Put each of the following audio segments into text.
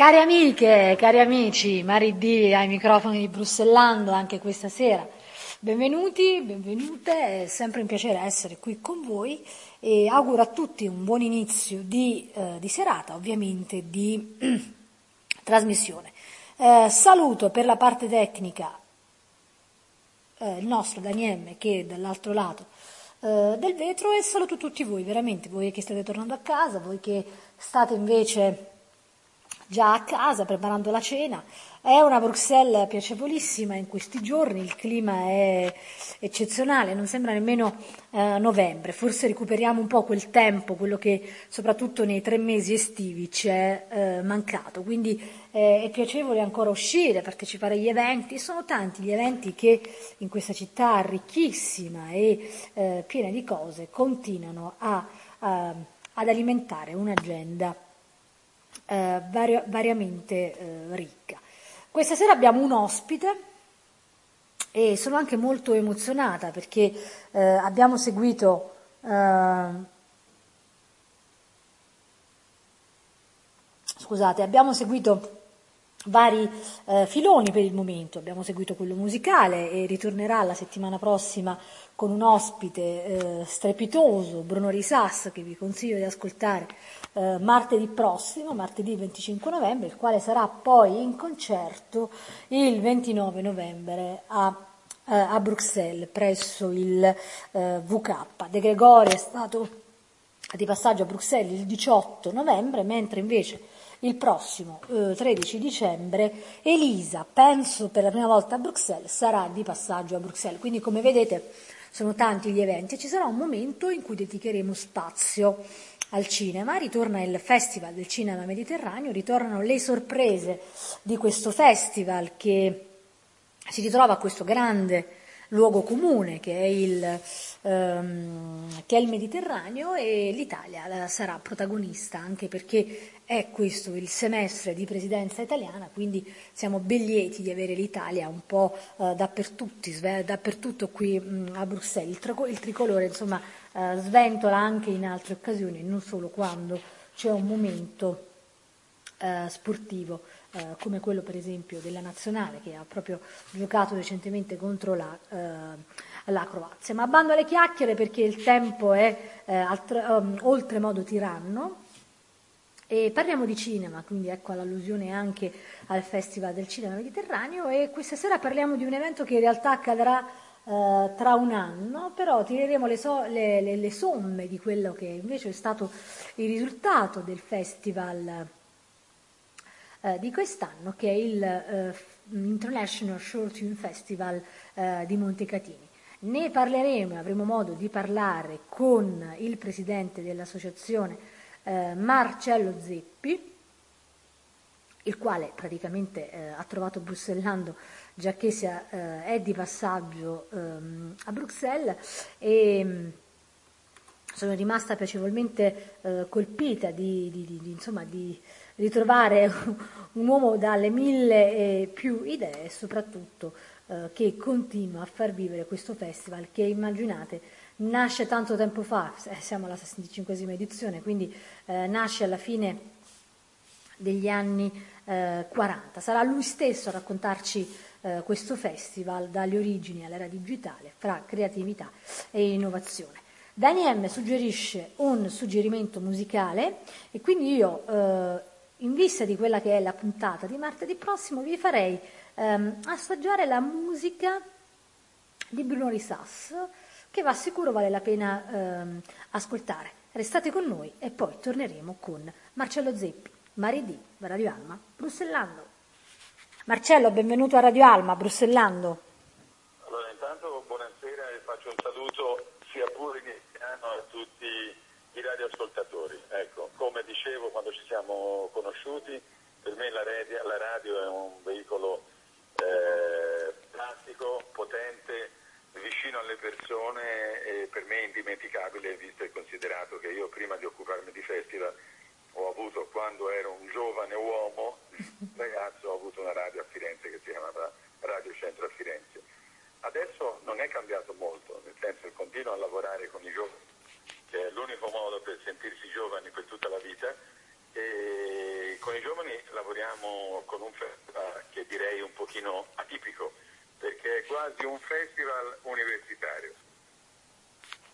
Cari amiche, cari amici, Mari D ai microfoni di Brussellando anche questa sera. Benvenuti, benvenute, è sempre un piacere essere qui con voi e auguro a tutti un buon inizio di, eh, di serata, ovviamente di trasmissione. Eh, saluto per la parte tecnica eh, il nostro Daniele che è dall'altro lato eh, del vetro e saluto tutti voi, veramente, voi che state tornando a casa, voi che state invece già a casa preparando la cena. È una Bruxelles piacevolissima in questi giorni, il clima è eccezionale, non sembra nemmeno eh, novembre, forse recuperiamo un po' quel tempo, quello che soprattutto nei tre mesi estivi ci è eh, mancato, quindi eh, è piacevole ancora uscire, partecipare agli eventi, sono tanti gli eventi che in questa città ricchissima e eh, piena di cose continuano a, a, ad alimentare un'agenda eh, vari- variamente eh, ricca. Questa sera abbiamo un ospite e sono anche molto emozionata perché eh, abbiamo seguito eh, scusate, abbiamo seguito vari eh, filoni per il momento, abbiamo seguito quello musicale e ritornerà la settimana prossima con un ospite eh, strepitoso, Bruno Risas, che vi consiglio di ascoltare eh, martedì prossimo, martedì 25 novembre, il quale sarà poi in concerto il 29 novembre a, eh, a Bruxelles presso il eh, VK. De Gregori è stato di passaggio a Bruxelles il 18 novembre, mentre invece il prossimo eh, 13 dicembre Elisa, penso per la prima volta a Bruxelles, sarà di passaggio a Bruxelles. Quindi come vedete sono tanti gli eventi e ci sarà un momento in cui dedicheremo spazio al cinema, ritorna il Festival del Cinema Mediterraneo, ritornano le sorprese di questo festival che si ritrova a questo grande luogo comune che è il, ehm, che è il Mediterraneo e l'Italia sarà protagonista anche perché è questo il semestre di presidenza italiana, quindi siamo ben lieti di avere l'Italia un po' eh, dappertutto qui mh, a Bruxelles. Il, trico- il tricolore insomma eh, sventola anche in altre occasioni, non solo quando c'è un momento eh, sportivo eh, come quello per esempio della nazionale che ha proprio giocato recentemente contro la, eh, la Croazia. Ma bando alle chiacchiere perché il tempo è eh, um, oltremodo tiranno. E parliamo di cinema, quindi ecco l'allusione anche al Festival del Cinema Mediterraneo e questa sera parliamo di un evento che in realtà accadrà eh, tra un anno, però tireremo le, so- le, le, le, somme di quello che invece è stato il risultato del Festival eh, di quest'anno, che è il eh, International Short Film Festival eh, di Montecatini. Ne parleremo, avremo modo di parlare con il presidente dell'associazione eh, Marcello Zeppi, il quale praticamente eh, ha trovato Brussellando già che sia, eh, è di passaggio ehm, a Bruxelles e mh, mm, sono rimasta piacevolmente eh, colpita di, di, di, insomma, di, ritrovare un uomo dalle mille e più idee e soprattutto eh, che continua a far vivere questo festival che immaginate nasce tanto tempo fa, eh, siamo alla 65 edizione, quindi eh, nasce alla fine degli anni eh, 40. Sarà lui stesso a raccontarci eh, questo festival dalle origini all'era digitale fra creatività e innovazione. Dani M suggerisce un suggerimento musicale e quindi io, eh, in vista di quella che è la puntata di martedì prossimo, vi farei ehm, assaggiare la musica di Bruno Risas, che va sicuro vale la pena ehm, ascoltare. Restate con noi e poi torneremo con Marcello Zeppi, Maridì, Radio Alma, Brussellando. Marcello, benvenuto a Radio Alma, Brussellando. Allora, intanto buonasera e faccio un saluto sia pure iniziano a tutti i radioascoltatori. Ecco, dicevo quando ci siamo conosciuti, per me la radio, la radio è un veicolo eh, plastico, potente, vicino alle persone e per me indimenticabile visto e considerato che io prima di occuparmi di festival ho avuto quando ero un giovane uomo, ragazzo, ho avuto una radio a Firenze che si chiamava Radio Centro a Firenze. Adesso non è cambiato molto, nel senso che continuo a lavorare con i giovani, che è l'unico modo per sentirsi giovani per tutta la vita, e con i giovani lavoriamo con un festival che direi un pochino atipico, perché è quasi un festival universitario.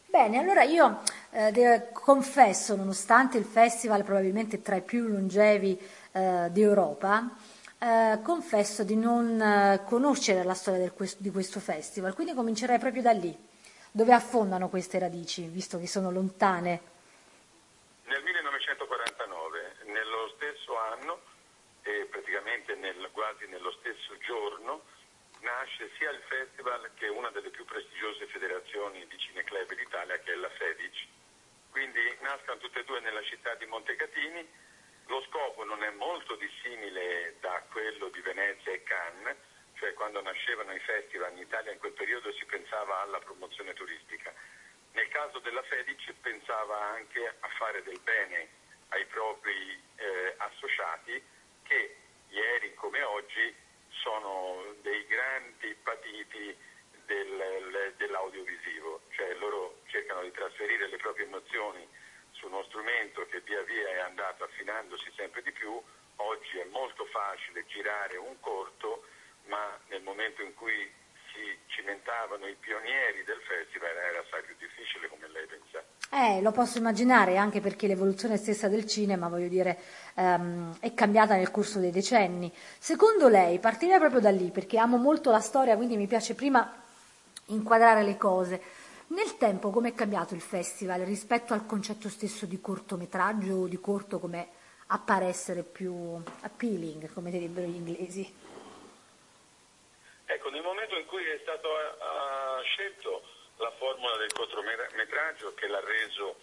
Bene, allora io eh, confesso, nonostante il festival probabilmente tra i più longevi eh, d'Europa, eh, confesso di non eh, conoscere la storia questo, di questo festival, quindi comincerei proprio da lì, dove affondano queste radici, visto che sono lontane. Nel 1949, nello stesso anno e praticamente nel, quasi nello stesso giorno, nasce sia il festival che una delle più prestigiose federazioni di cineclub d'Italia, che è la FEDIC. Quindi nascono tutte e due nella città di Montecatini lo scopo non è molto dissimile da quello di Venezia e Cannes, cioè quando nascevano i festival in Italia in quel periodo si pensava alla promozione turistica. Nel caso della Fedic pensava anche a fare del bene ai propri eh, associati che ieri come oggi sono dei grandi patiti del, dell'audiovisivo, cioè loro cercano di trasferire le proprie emozioni su uno strumento che via via è andato affinandosi sempre di più, oggi è molto facile girare un corto, ma nel momento in cui si cimentavano i pionieri del festival era assai più difficile come lei pensa. Eh, lo posso immaginare anche perché l'evoluzione stessa del cinema, voglio dire, ehm, è cambiata nel corso dei decenni. Secondo lei, partirei proprio da lì perché amo molto la storia, quindi mi piace prima inquadrare le cose. Nel tempo come è cambiato il festival rispetto al concetto stesso di cortometraggio o di corto come appare essere più appealing, come direbbero gli inglesi? Ecco, nel momento in cui è stato uh, scelto la formula del cortometraggio che l'ha reso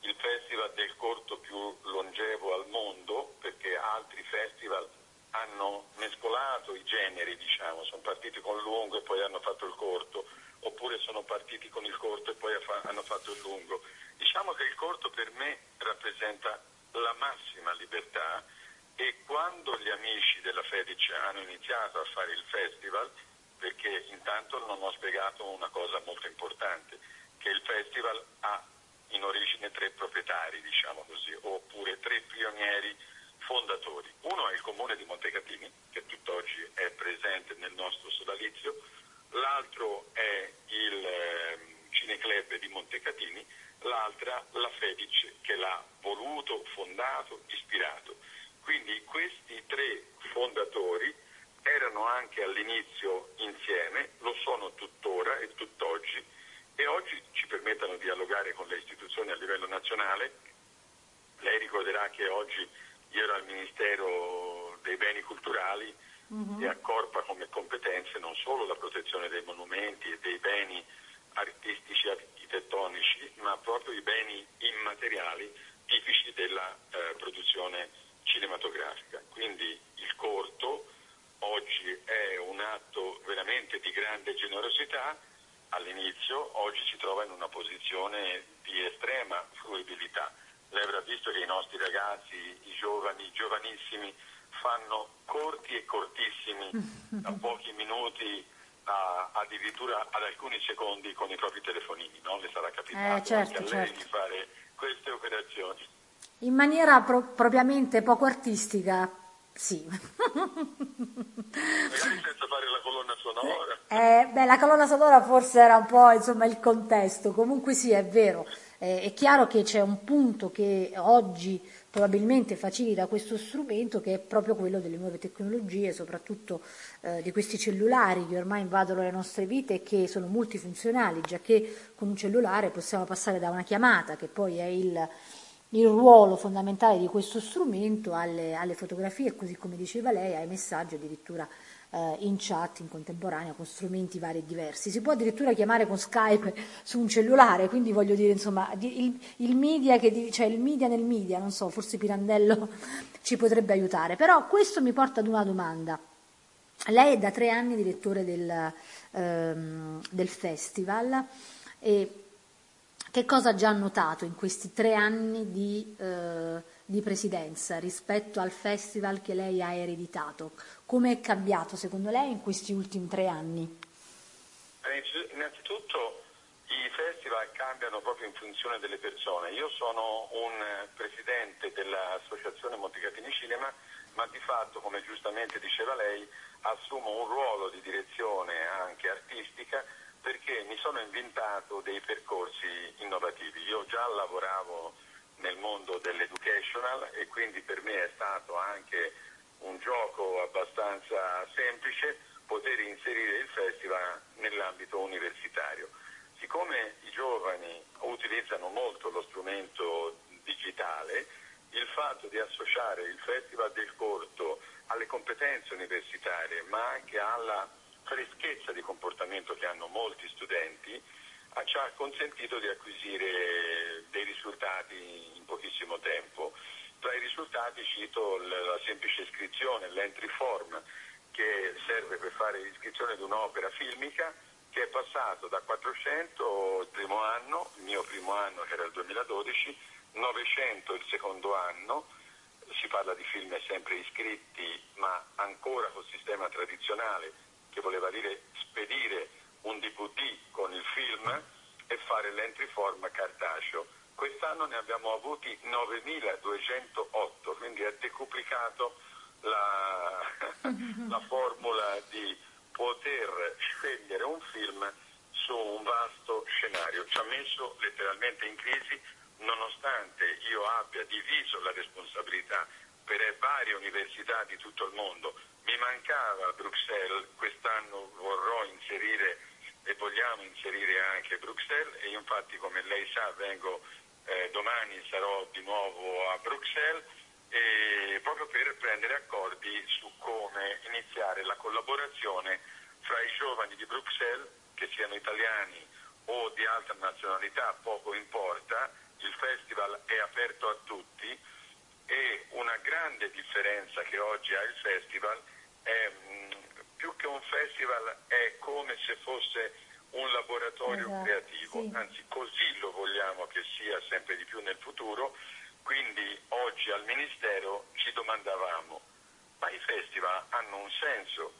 il festival del corto più longevo al mondo, perché altri festival hanno mescolato i generi, diciamo, sono partiti con lungo e poi hanno fatto il corto oppure sono partiti con il corto e poi hanno fatto il lungo. Diciamo che il corto per me rappresenta la massima libertà e quando gli amici della Fedic hanno iniziato a fare il festival, perché intanto non ho spiegato una cosa molto importante, che il festival ha in origine tre proprietari, diciamo così, oppure tre pionieri fondatori. Uno è il comune di Montecatini, che tutt'oggi è presente nel nostro sodalizio, l'altro è il eh, Cineclub di Montecatini, l'altra la Fedic che l'ha voluto, fondato, ispirato. Quindi questi tre fondatori erano anche all'inizio insieme, lo sono tuttora e tutt'oggi e oggi ci permettono di dialogare con le istituzioni a livello nazionale. Lei ricorderà che oggi io ero al Ministero dei Beni Culturali uh-huh. e accorpa come competenze non solo la protezione dei monumenti e dei beni artistici architettonici, ma proprio i beni immateriali tipici della eh, produzione cinematografica. Quindi il corto oggi è un atto veramente di grande generosità all'inizio, oggi si trova in una posizione di estrema fruibilità. Lei avrà visto che i nostri ragazzi, i giovani, i giovanissimi, fanno corti e cortissimi a pochi minuti a, addirittura ad alcuni secondi con i propri telefonini, no? Le sarà capitato eh, certo, anche a lei certo. di fare queste operazioni. In maniera pro- propriamente poco artistica, sì. Magari senza fare la colonna sonora. Eh, beh, la colonna sonora forse era un po' insomma, il contesto, comunque sì, è vero. Eh, è chiaro che c'è un punto che oggi probabilmente facilita questo strumento che è proprio quello delle nuove tecnologie, soprattutto eh, di questi cellulari che ormai invadono le nostre vite e che sono multifunzionali, già che con un cellulare possiamo passare da una chiamata, che poi è il, il ruolo fondamentale di questo strumento, alle, alle, fotografie, così come diceva lei, ai messaggi addirittura eh, in chat in contemporanea con strumenti vari e diversi. Si può addirittura chiamare con Skype su un cellulare, quindi voglio dire, insomma, il, il, media, che, cioè il media nel media, non so, forse Pirandello ci potrebbe aiutare. Però questo mi porta ad una domanda. Lei è da tre anni direttore del, ehm, del festival e che cosa ha già notato in questi tre anni di, eh, di presidenza rispetto al festival che lei ha ereditato? Come è cambiato secondo lei in questi ultimi tre anni? Eh, innanzitutto i festival cambiano proprio in funzione delle persone. Io sono un presidente dell'Associazione Montecatini Cinema ma di fatto, come giustamente diceva lei, assumo un ruolo di direzione anche artistica perché mi sono inventato dei percorsi innovativi. Io già lavoravo nel mondo dell'educational e quindi per me è stato anche un gioco abbastanza semplice poter inserire il festival nell'ambito universitario. Siccome i giovani utilizzano molto lo strumento digitale, il fatto di associare il Festival del Corto alle competenze universitarie, ma anche alla freschezza di comportamento che hanno molti studenti, ci ha consentito di acquisire dei risultati in pochissimo tempo. Tra i risultati cito la semplice iscrizione, l'entry form, che serve per fare l'iscrizione di un'opera filmica, che è passato da 400 il primo anno, il mio primo anno che era il 2012, 900 il secondo anno, si parla di film sempre iscritti ma ancora col sistema tradizionale che voleva dire spedire un DVD con il film e fare l'entry form cartaceo. Quest'anno ne abbiamo avuti 9208, quindi è decuplicato la, la formula di poter scegliere un film su un vasto scenario. Ci ha messo letteralmente in crisi nonostante io abbia diviso la responsabilità per varie università di tutto il mondo, mi mancava Bruxelles, quest'anno vorrò inserire e vogliamo inserire anche Bruxelles e io infatti come lei sa vengo eh, domani sarò di nuovo a Bruxelles proprio per prendere accordi su come iniziare la collaborazione fra i giovani di Bruxelles, che siano italiani o di altra nazionalità, poco importa, il festival è aperto a tutti e una grande differenza che oggi ha il festival è mh, più che un festival è come se fosse un laboratorio esatto, creativo, sì. anzi così lo vogliamo che sia sempre di più nel futuro, quindi oggi al Ministero ci domandavamo ma i festival hanno un senso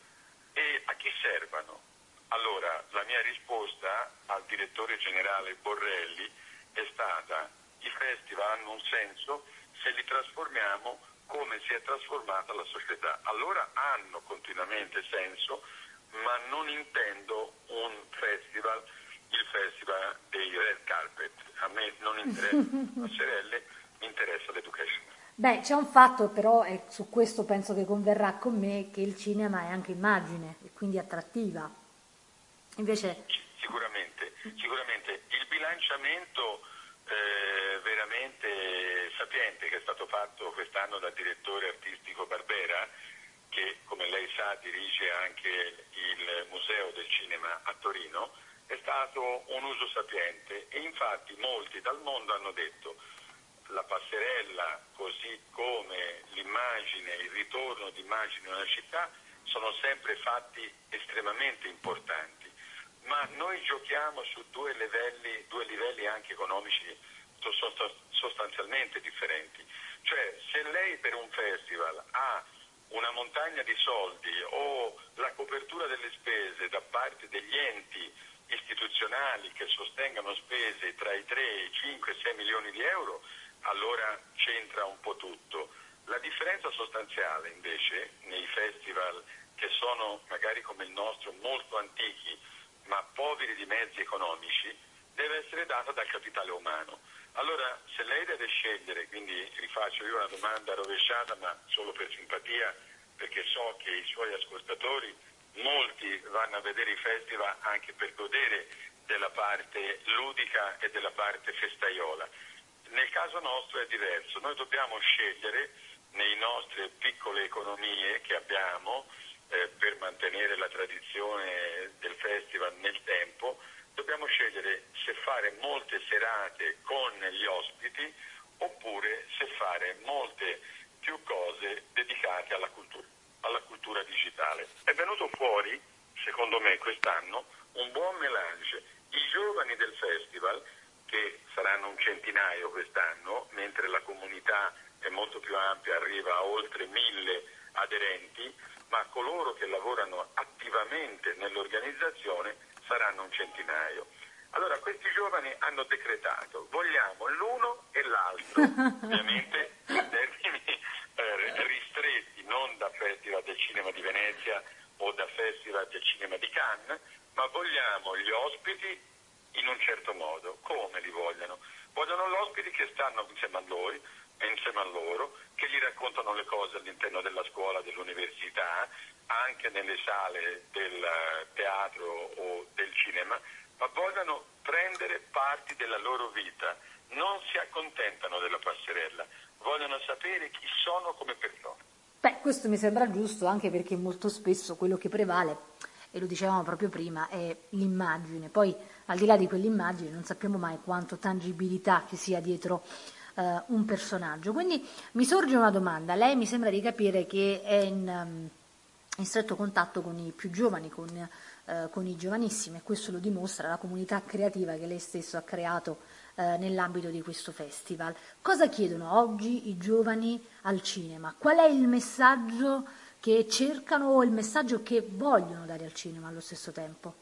e a chi servono? Allora la mia risposta al direttore generale Borrelli è stata i festival hanno un senso se li trasformiamo come si è trasformata la società. Allora hanno continuamente senso, ma non intendo un festival, il festival dei red carpet. A me non interessa la passerelle, mi interessa l'education. Beh, c'è un fatto però, e su questo penso che converrà con me, che il cinema è anche immagine e quindi attrattiva. Invece... Sicuramente, sicuramente. Il bilanciamento eh, veramente sapiente che è stato fatto quest'anno dal direttore artistico Barbera, che come lei sa dirige anche il Museo del Cinema a Torino, è stato un uso sapiente e infatti molti dal mondo hanno detto la passerella così come l'immagine, il ritorno di immagini in una città sono sempre fatti estremamente importanti. Ma noi giochiamo su due livelli, due livelli anche economici sostanzialmente differenti. Cioè se lei per un festival ha una montagna di soldi o la copertura delle spese da parte degli enti istituzionali che sostengano spese tra i 3, i 5 e 6 milioni di euro, allora c'entra un po' tutto. La differenza sostanziale invece nei festival che sono magari come il nostro molto antichi, ma poveri di mezzi economici, deve essere data dal capitale umano. Allora, se lei deve scegliere, quindi rifaccio io una domanda rovesciata, ma solo per simpatia, perché so che i suoi ascoltatori, molti vanno a vedere i festival anche per godere della parte ludica e della parte festaiola. Nel caso nostro è diverso, noi dobbiamo scegliere nelle nostre piccole economie che abbiamo, eh, per mantenere la tradizione del festival nel tempo, dobbiamo scegliere se fare molte serate con gli ospiti oppure se fare molte più cose dedicate alla cultura, alla cultura digitale. È venuto fuori, secondo me, quest'anno un buon melange. I giovani del festival, che saranno un centinaio quest'anno, mentre la comunità è molto più ampia, arriva a oltre mille aderenti, ma coloro che lavorano attivamente nell'organizzazione saranno un centinaio. Allora questi giovani hanno decretato vogliamo l'uno e l'altro, ovviamente in termini eh, ristretti, Festival del Cinema di Venezia o da Festival del Cinema di Cannes, ma vogliamo gli ospiti in un certo modo. Come li vogliono? Vogliono gli ospiti che stanno insieme a loro, insieme a loro, che gli raccontano le cose all'interno della scuola, dell'università, anche nelle sale del teatro o del cinema, ma vogliono prendere parti della loro vita, non si accontentano della passerella, vogliono sapere chi sono come persone. Beh, questo mi sembra giusto anche perché molto spesso quello che prevale, e lo dicevamo proprio prima, è l'immagine. Poi al di là di quell'immagine non sappiamo mai quanto tangibilità ci sia dietro uh, un personaggio. Quindi mi sorge una domanda, lei mi sembra di capire che è in, um, in stretto contatto con i più giovani, con, uh, con i giovanissimi e questo lo dimostra la comunità creativa che lei stesso ha creato eh, nell'ambito di questo festival. Cosa chiedono oggi i giovani al cinema? Qual è il messaggio che cercano o il messaggio che vogliono dare al cinema allo stesso tempo?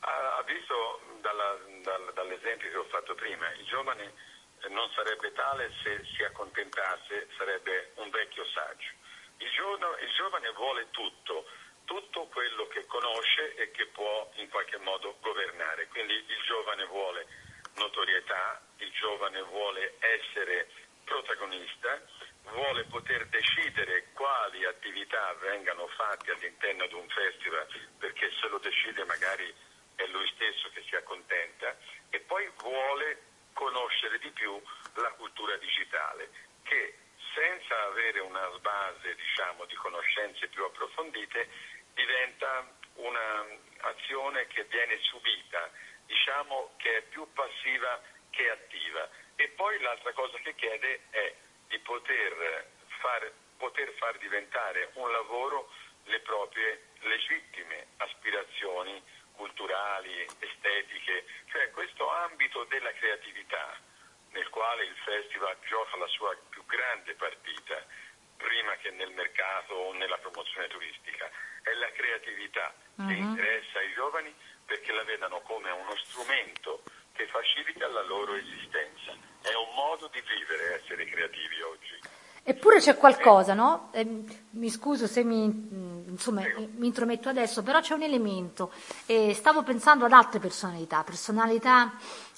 Ha visto dalla, dal, dall'esempio che ho fatto prima, il giovane non sarebbe tale se si accontentasse, sarebbe un vecchio saggio. Il, giorno, il giovane vuole tutto, tutto quello che conosce e che può in qualche modo governare. Quindi il giovane vuole notorietà, il giovane vuole essere protagonista, vuole poter decidere quali attività vengano fatte all'interno di un festival, perché se lo decide magari è lui stesso che si accontenta, e poi vuole conoscere di più la cultura digitale, che senza avere una base diciamo, di conoscenze più approfondite diventa un'azione che viene subita diciamo che è più passiva che attiva. E poi l'altra cosa che chiede è di poter far, poter far diventare un lavoro le proprie legittime aspirazioni culturali, estetiche, cioè questo ambito della creatività nel quale il festival gioca la sua più grande partita, prima che nel mercato o nella promozione turistica, è la creatività uh-huh. che mhm. interessa ai giovani perché la vedano come uno strumento che facilita la loro esistenza. È un modo di vivere essere creativi oggi. Eppure c'è qualcosa, no? Eh, mi scuso se mi, mm, insomma, mi, intrometto adesso, però c'è un elemento. Eh, stavo pensando ad altre personalità, personalità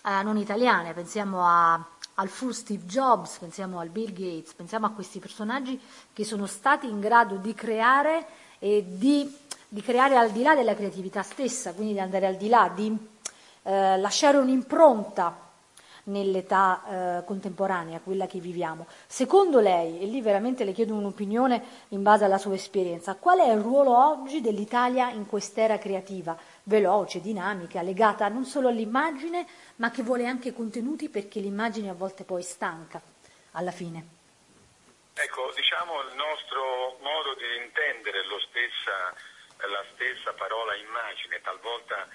eh, non italiane, pensiamo a, al full Steve Jobs, pensiamo al Bill Gates, pensiamo a questi personaggi che sono stati in grado di creare e di di creare al di là della creatività stessa, quindi di andare al di là, di eh, lasciare un'impronta nell'età eh, contemporanea, quella che viviamo. Secondo lei, e lì veramente le chiedo un'opinione in base alla sua esperienza, qual è il ruolo oggi dell'Italia in quest'era creativa, veloce, dinamica, legata non solo all'immagine, ma che vuole anche contenuti perché l'immagine a volte poi stanca alla fine? Ecco, diciamo il nostro modo di intendere stessa la stessa parola immagine talvolta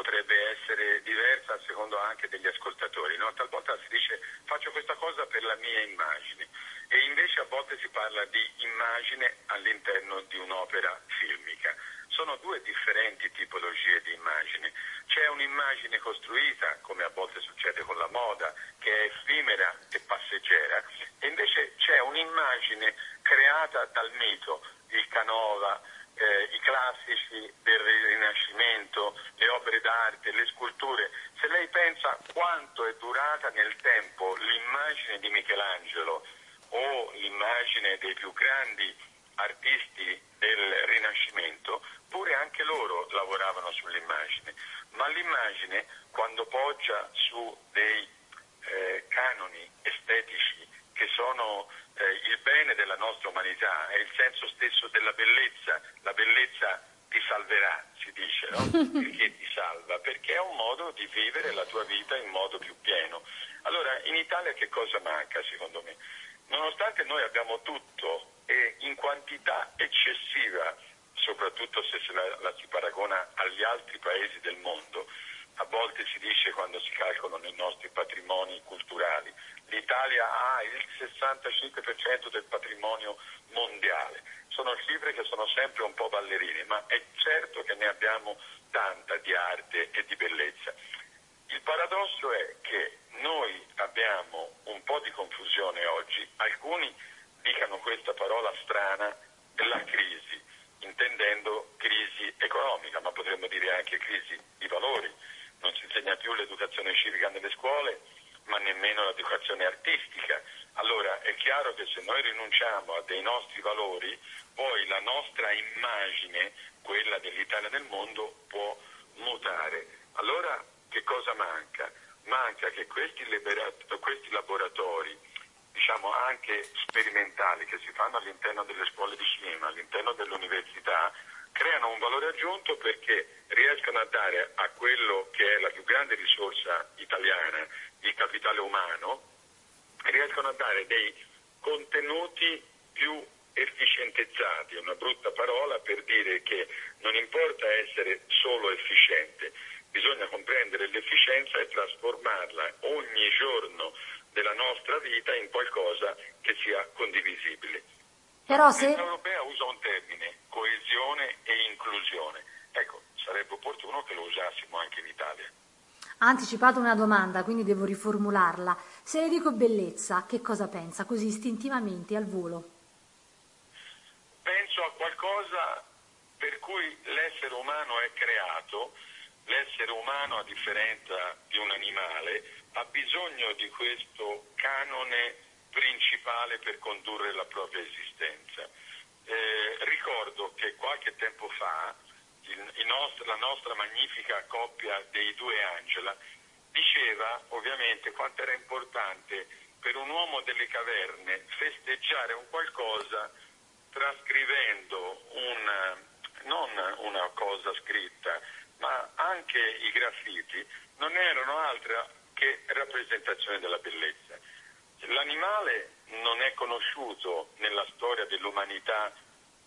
potrebbe essere diversa a secondo anche degli ascoltatori. No? Talvolta si dice faccio questa cosa per la mia immagine e invece a volte si parla di immagine all'interno di un'opera filmica. Sono due differenti tipologie di immagine. C'è un'immagine costruita, come a volte succede con la moda, che è effimera e passeggera, e invece c'è un'immagine creata dal mito, il Canova, eh, i classici del Rinascimento, le opere d'arte, le sculture, se lei pensa quanto è durata nel tempo l'immagine di Michelangelo o l'immagine dei più grandi artisti del Rinascimento, pure anche loro lavoravano sull'immagine, ma l'immagine quando poggia su dei eh, canoni estetici che sono eh, il bene della nostra umanità, è il senso stesso della bellezza, la bellezza ti salverà, si dice, no? Perché ti salva? Perché è un modo di vivere la tua vita in modo più pieno. Allora, in Italia che cosa manca secondo me? Nonostante noi abbiamo tutto e in quantità eccessiva, soprattutto se la, la si paragona agli altri paesi del mondo, a volte si dice quando si calcolano i nostri patrimoni culturali, l'Italia ha il 65% del patrimonio mondiale. Sono cifre che sono sempre un po' ballerine, ma è certo che ne abbiamo tanta di arte e di bellezza. Il paradosso è che noi abbiamo un po' di confusione oggi. Alcuni dicano questa parola strana, la crisi, intendendo crisi economica, ma potremmo dire anche crisi di valori. Non si insegna più l'educazione civica nelle scuole ma nemmeno l'educazione artistica. Allora è chiaro che se noi rinunciamo a dei nostri valori, poi la nostra immagine, quella dell'Italia nel mondo, può mutare. Allora che cosa manca? Manca che questi, questi laboratori, diciamo anche sperimentali, che si fanno all'interno delle scuole di cinema, all'interno delle università, creano un valore aggiunto perché riescono a dare a quello che è la più grande risorsa italiana, il capitale umano, riescono a dare dei contenuti più efficientizzati, è una brutta parola per dire che non importa essere solo efficiente, bisogna comprendere l'efficienza e trasformarla ogni giorno della nostra vita in qualcosa che sia condivisibile. Però se... L'Unione Europea usa un termine, coesione e inclusione. Ecco, sarebbe opportuno che lo usassimo anche in Italia. Ha anticipato una domanda, quindi devo riformularla. Se le dico bellezza, che cosa pensa così istintivamente al volo? Penso a qualcosa per cui l'essere umano è creato, l'essere umano a differenza di un animale ha bisogno di questo canone principale per condurre la propria esistenza. Eh, ricordo che qualche tempo fa il, nostro, la nostra magnifica coppia dei due Angela diceva ovviamente quanto era importante per un uomo delle caverne festeggiare un qualcosa trascrivendo un, non una cosa scritta, ma anche i graffiti non erano altro che rappresentazioni della bellezza. L'animale non è conosciuto nella storia dell'umanità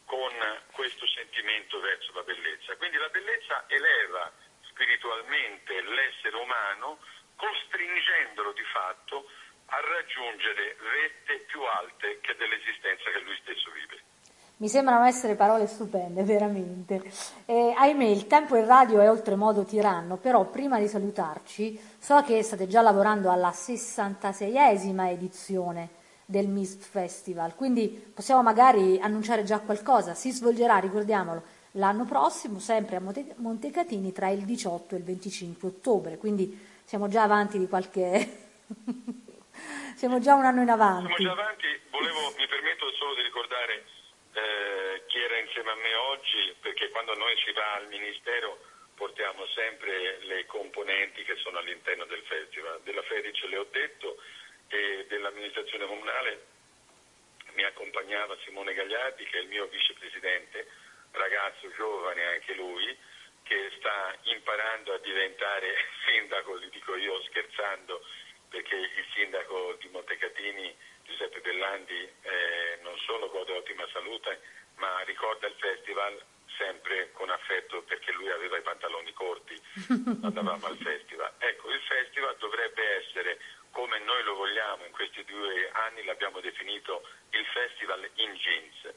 con questo sentimento verso la bellezza. Quindi la bellezza eleva spiritualmente l'essere umano, costringendolo di fatto a raggiungere vette più alte che dell'esistenza che lui stesso vive. Mi sembrano essere parole stupende, veramente. Eh, ahimè, il tempo in radio è oltremodo tiranno, però prima di salutarci so che state già lavorando alla 66esima edizione del MISP Festival, quindi possiamo magari annunciare già qualcosa. Si svolgerà, ricordiamolo, l'anno prossimo, sempre a Montecatini, tra il 18 e il 25 ottobre, quindi siamo già avanti di qualche... siamo già un anno in avanti. Siamo già avanti, Volevo, mi permetto solo di ricordare eh, chi era insieme a me oggi, perché quando noi si va al Ministero portiamo sempre le componenti che sono all'interno del festival. Della Ferice le ho detto, e dell'amministrazione comunale mi accompagnava Simone Gagliardi che è il mio vicepresidente, ragazzo giovane anche lui, che sta imparando a diventare sindaco, li dico io scherzando, perché il sindaco di Montecatini, Giuseppe Bellandi, eh, non solo gode ottima salute, ma ricorda il festival sempre con affetto perché lui aveva i pantaloni corti, andavamo al festival. Ecco, il festival dovrebbe essere come noi lo vogliamo, in questi due anni l'abbiamo definito il festival in jeans,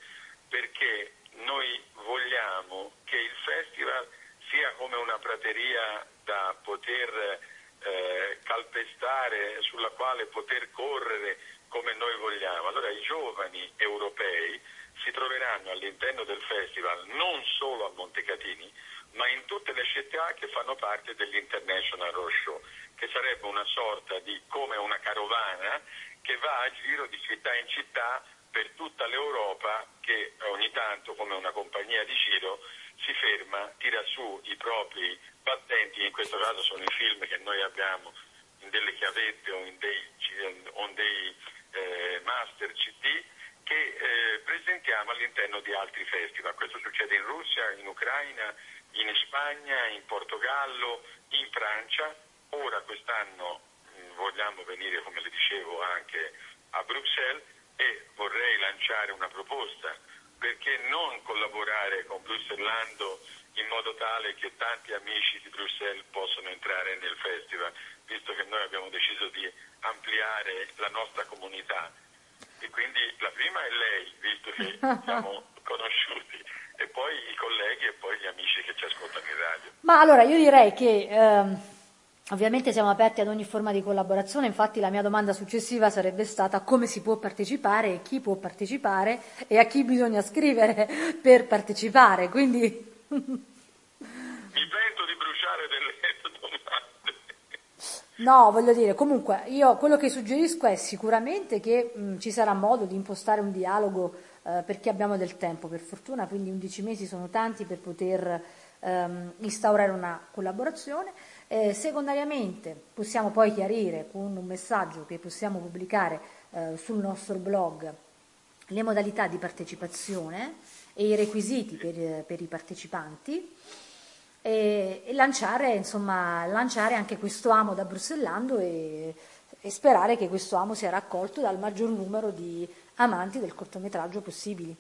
perché noi vogliamo che il festival sia come una prateria da poter eh, calpestare, sulla quale poter correre come noi vogliamo. Allora i giovani europei si troveranno all'interno del festival non solo a Montecatini, ma in tutte le città che fanno parte dell'International Roadshow che sarebbe una sorta di come una carovana che va a giro di città in città per tutta l'Europa che ogni tanto come una compagnia di giro si ferma, tira su i propri battenti, in questo caso sono i film che noi abbiamo in delle chiavette o in dei, o in dei eh, master CD che eh, presentiamo all'interno di altri festival. Questo succede in Russia, in Ucraina, in Spagna, in Portogallo, in Francia. Ora quest'anno mm, vogliamo venire, come le dicevo, anche a Bruxelles e vorrei lanciare una proposta. Perché non collaborare con Bruxellando in modo tale che tanti amici di Bruxelles possano entrare nel festival, visto che noi abbiamo deciso di ampliare la nostra comunità. E quindi la prima è lei, visto che siamo conosciuti, e poi i colleghi e poi gli amici che ci ascoltano in radio. Ma allora io direi che... Ehm Ovviamente siamo aperti ad ogni forma di collaborazione, infatti la mia domanda successiva sarebbe stata come si può partecipare e chi può partecipare e a chi bisogna scrivere per partecipare. Quindi bruciare delle domande. No, voglio dire, comunque io quello che suggerisco è sicuramente che mh, ci sarà modo di impostare un dialogo eh, perché abbiamo del tempo, per fortuna, quindi 11 mesi sono tanti per poter ehm, instaurare una collaborazione. Eh, secondariamente possiamo poi chiarire con un messaggio che possiamo pubblicare eh, sul nostro blog le modalità di partecipazione e i requisiti per, per i partecipanti e, e lanciare, insomma, lanciare, anche questo amo da Brussellando e, e sperare che questo amo sia raccolto dal maggior numero di amanti del cortometraggio possibili.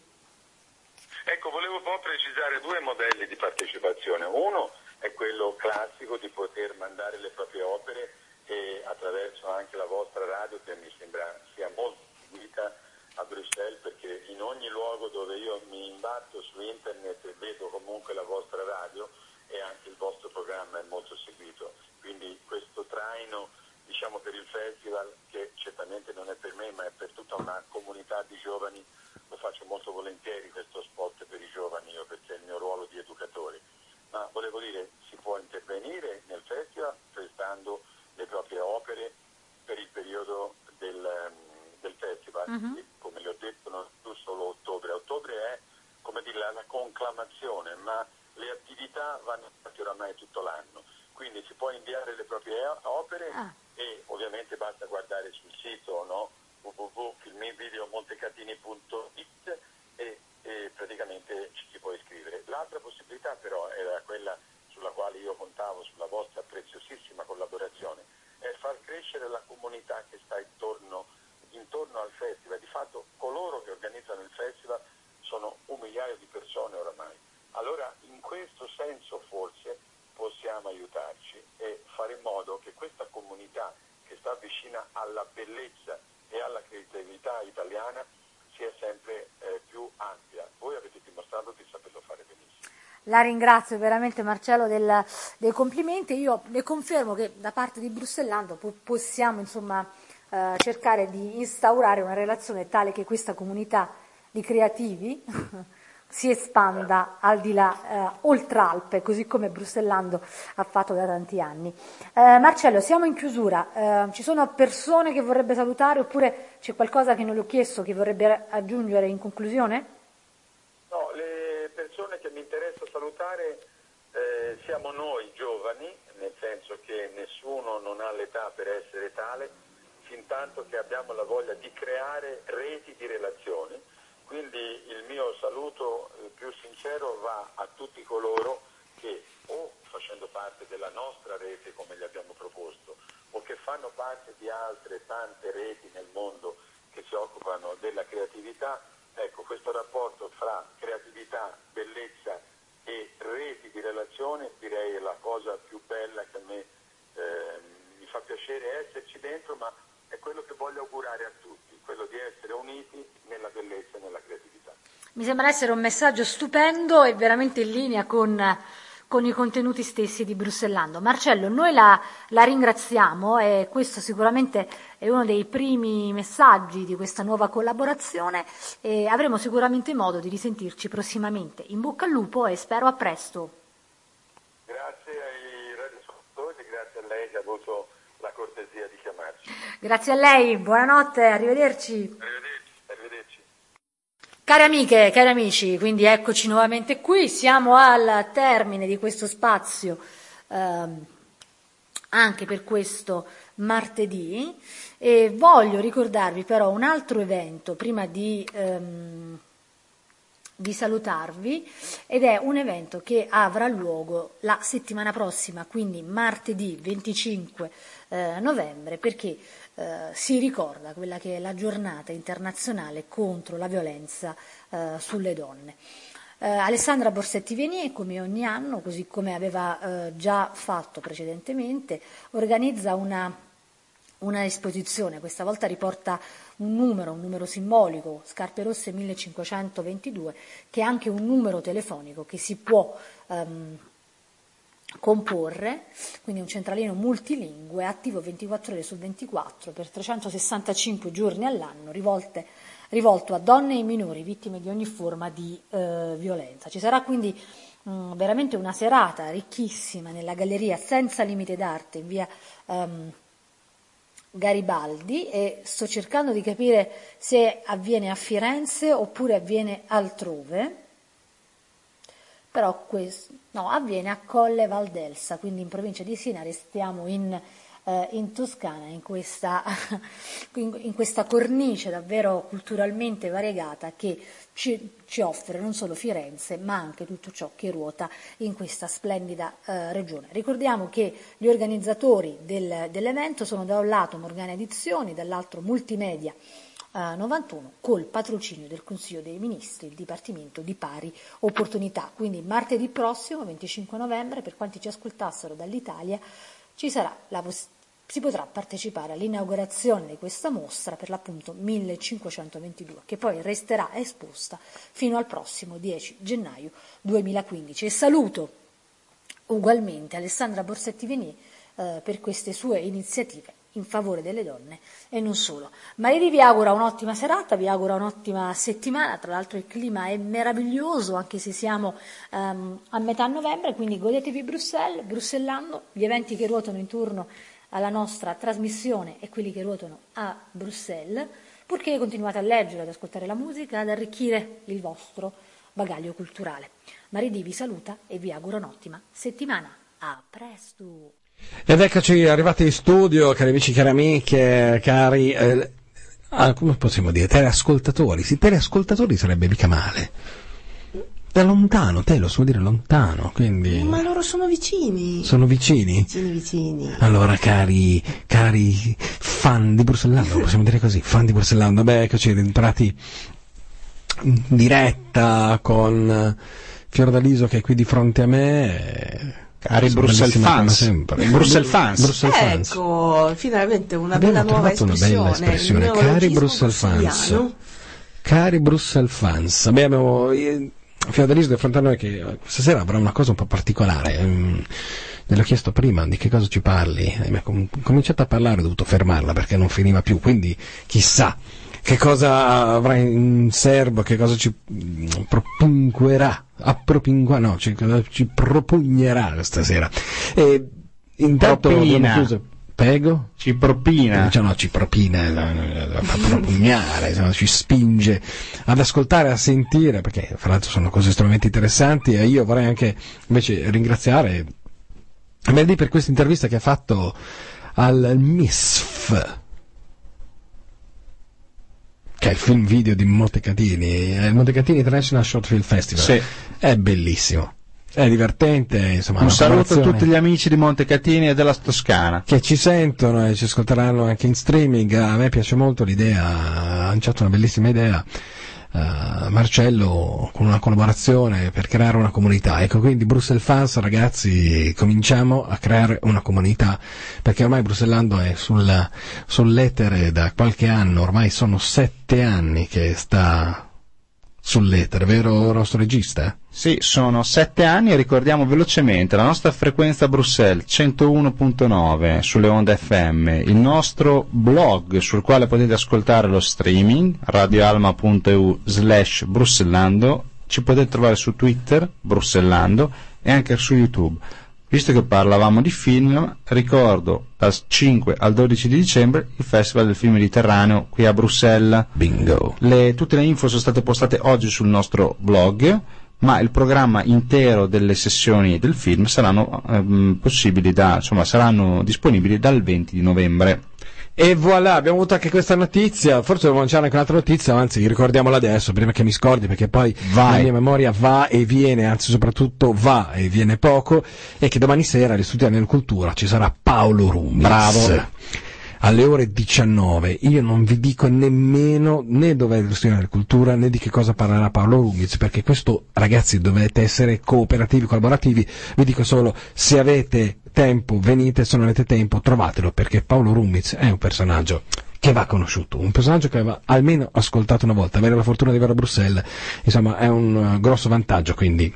Ecco, volevo poi precisare due modelli di partecipazione. Uno è quello classico di poter mandare le proprie opere e attraverso anche la vostra radio che mi sembra sia molto seguita a Bruxelles perché in ogni luogo dove io mi imbatto su internet e vedo comunque la vostra radio e anche il vostro programma è molto seguito. Quindi questo traino diciamo per il festival che certamente non è per me ma è per tutta una comunità di giovani, lo faccio molto volentieri questo sport per i giovani io perché è il mio ruolo di educatore. Ma volevo dire si può intervenire nel festival prestando le proprie opere per il periodo del, ehm, del festival. Uh-huh. Come le ho detto non è solo ottobre, ottobre è come dire, la, la conclamazione, ma le attività vanno avanti oramai tutto l'anno. Quindi si può inviare le proprie opere ah. e ovviamente basta guardare sul sito no? www.filmivideomontecatini.it e, e praticamente ci si può iscrivere. L'altra possibilità però era quella sulla quale io contavo, sulla vostra preziosissima collaborazione, è far crescere la comunità che sta intorno, intorno al festival. Di fatto coloro che organizzano il festival sono un migliaio di persone oramai. Allora in questo senso forse possiamo aiutarci e fare in modo che questa comunità che sta vicina alla bellezza e alla creatività italiana sia sempre eh, più ampia. Voi avete dimostrato di saperlo fare benissimo. La ringrazio veramente Marcello del, dei complimenti. Io le confermo che da parte di Brussellando po- possiamo insomma, eh, cercare di instaurare una relazione tale che questa comunità di creativi si espanda al di là, eh, oltre Alpe, così come Brussellando ha fatto da tanti anni. Eh, Marcello, siamo in chiusura, eh, ci sono persone che vorrebbe salutare oppure c'è qualcosa che non le ho chiesto che vorrebbe aggiungere in conclusione? No, le persone che mi interessa salutare eh, siamo noi giovani, nel senso che nessuno non ha l'età per essere tale, fin tanto che abbiamo la voglia di creare reti di relazioni quindi il mio saluto più sincero va a tutti coloro che o facendo parte della nostra rete come gli abbiamo proposto o che fanno parte di altre tante reti nel mondo che si occupano della creatività, ecco questo rapporto fra creatività, bellezza e reti di relazione direi è la cosa più bella che a me eh, mi fa piacere esserci dentro, ma è quello che voglio augurare a tutti, quello di essere uniti nella bellezza e nella creatività. Mi sembra essere un messaggio stupendo e veramente in linea con, con i contenuti stessi di Brussellando. Marcello, noi la, la, ringraziamo e questo sicuramente è uno dei primi messaggi di questa nuova collaborazione e avremo sicuramente modo di risentirci prossimamente. In bocca al lupo e spero a presto. Grazie ai radioascoltatori, grazie a lei che ha avuto la cortesia di chiamarci. Grazie a lei, buonanotte, arrivederci. Arrivederci, arrivederci. Cari amiche, cari amici, quindi eccoci nuovamente qui, siamo al termine di questo spazio ehm, anche per questo martedì e voglio ricordarvi però un altro evento prima di ehm, di salutarvi ed è un evento che avrà luogo la settimana prossima, quindi martedì 25 eh, novembre, perché eh, si ricorda quella che è la giornata internazionale contro la violenza eh, sulle donne. Eh, Alessandra Borsetti Venier, come ogni anno, così come aveva eh, già fatto precedentemente, organizza una una esposizione, questa volta riporta un numero, un numero simbolico, Scarpe Rosse 1522, che è anche un numero telefonico che si può um, comporre, quindi un centralino multilingue attivo 24 ore su 24 per 365 giorni all'anno, rivolte, rivolto a donne e minori vittime di ogni forma di eh, violenza. Ci sarà quindi mm, veramente una serata ricchissima nella galleria senza limite d'arte in via um, Garibaldi e sto cercando di capire se avviene a Firenze oppure avviene altrove però questo, no, avviene a Colle Valdelsa, quindi in provincia di Siena, restiamo in, eh, in Toscana, in questa, in questa, cornice davvero culturalmente variegata che ci, ci, offre non solo Firenze, ma anche tutto ciò che ruota in questa splendida eh, regione. Ricordiamo che gli organizzatori del, dell'evento sono da un lato Morgana Edizioni, dall'altro Multimedia 91 col patrocinio del Consiglio dei Ministri, il Dipartimento di Pari Opportunità. Quindi martedì prossimo, 25 novembre, per quanti ci ascoltassero dall'Italia, possibilità si potrà partecipare all'inaugurazione di questa mostra per l'appunto 1522, che poi resterà esposta fino al prossimo 10 gennaio 2015. E saluto ugualmente Alessandra Borsetti Venier eh, per queste sue iniziative in favore delle donne e non solo. Maridi vi augura un'ottima serata, vi augura un'ottima settimana, tra l'altro il clima è meraviglioso anche se siamo um, a metà novembre, quindi godetevi Bruxelles, Bruxellando, gli eventi che ruotano intorno alla nostra trasmissione e quelli che ruotano a Bruxelles, purché continuate a leggere, ad ascoltare la musica, ad arricchire il vostro bagaglio culturale. Maridi vi saluta e vi augura un'ottima settimana. A presto! Ed eccoci arrivati in studio, cari amici, cari amiche, cari, eh, ah, come possiamo dire, teleascoltatori. Sì, teleascoltatori sarebbe mica male. Da lontano, te lo so dire lontano, quindi... Ma loro sono vicini. Sono vicini? Vicini, vicini. Allora, cari, cari fan di Bruxellando, possiamo dire così, fan di Bruxellando, beh, eccoci rientrati in diretta con Fiordaliso che è qui di fronte a me Cari Brussels fans. Brussels fans. Brussels fans. Ecco, finalmente una Abbiamo bella nuova espressione. Una bella espressione. Cari Brussels fans. Cari Brussels fans. Abbiamo Fiordaliso di fronte a noi che stasera avrà una cosa un po' particolare. Mm, gliel'ho chiesto prima di che cosa ci parli. Mi ha cominciato a parlare, ho dovuto fermarla perché non finiva più. Quindi chissà che cosa avrà in serbo, che cosa ci propunquerà, appropinqua, no, ci, ci propugnerà stasera. E intanto abbiamo chiuso. Pego? Ci propina. Cioè, no, ci propina, la, fa propugnare, insomma, ci spinge ad ascoltare, a sentire, perché fra l'altro sono cose estremamente interessanti e io vorrei anche invece ringraziare Meldi per questa intervista che ha fatto al MISF, che è il film video di Montecatini, il Montecatini International Short Film Festival. Sì. È bellissimo. È divertente, insomma. Un saluto a tutti gli amici di Montecatini e della Toscana. Che ci sentono e ci ascolteranno anche in streaming. A me piace molto l'idea, ha lanciato una bellissima idea uh, Marcello con una collaborazione per creare una comunità. Ecco, quindi Brussels Fans, ragazzi, cominciamo a creare una comunità, perché ormai Brussellando è sul, sull'etere da qualche anno, ormai sono sette anni che sta sull'etere, vero nostro regista? Sì, sono sette anni e ricordiamo velocemente la nostra frequenza Bruxelles 101.9 sulle onde FM, il nostro blog sul quale potete ascoltare lo streaming radioalma.eu slash brussellando, ci potete trovare su Twitter brussellando e anche su YouTube. Visto che parlavamo di film, ricordo dal 5 al 12 di dicembre il Festival del Film Mediterraneo qui a Bruxelles. Bingo! Le, tutte le info sono state postate oggi sul nostro blog, ma il programma intero delle sessioni del film saranno, ehm, da, insomma, saranno disponibili dal 20 di novembre. E voilà, abbiamo avuto anche questa notizia, forse devo lanciare anche un'altra notizia, anzi ricordiamola adesso, prima che mi scordi, perché poi Vai. la mia memoria va e viene, anzi soprattutto va e viene poco, e che domani sera agli studi nel Cultura ci sarà Paolo Rumiz. Bravo alle ore 19. Io non vi dico nemmeno né dov'è il studio della cultura né di che cosa parlerà Paolo Rumiz, perché questo ragazzi dovete essere cooperativi, collaborativi. Vi dico solo se avete tempo venite, se non avete tempo trovatelo perché Paolo Rumiz è un personaggio che va conosciuto, un personaggio che va almeno ascoltato una volta, avere la fortuna di avere a Bruxelles, insomma è un uh, grosso vantaggio, quindi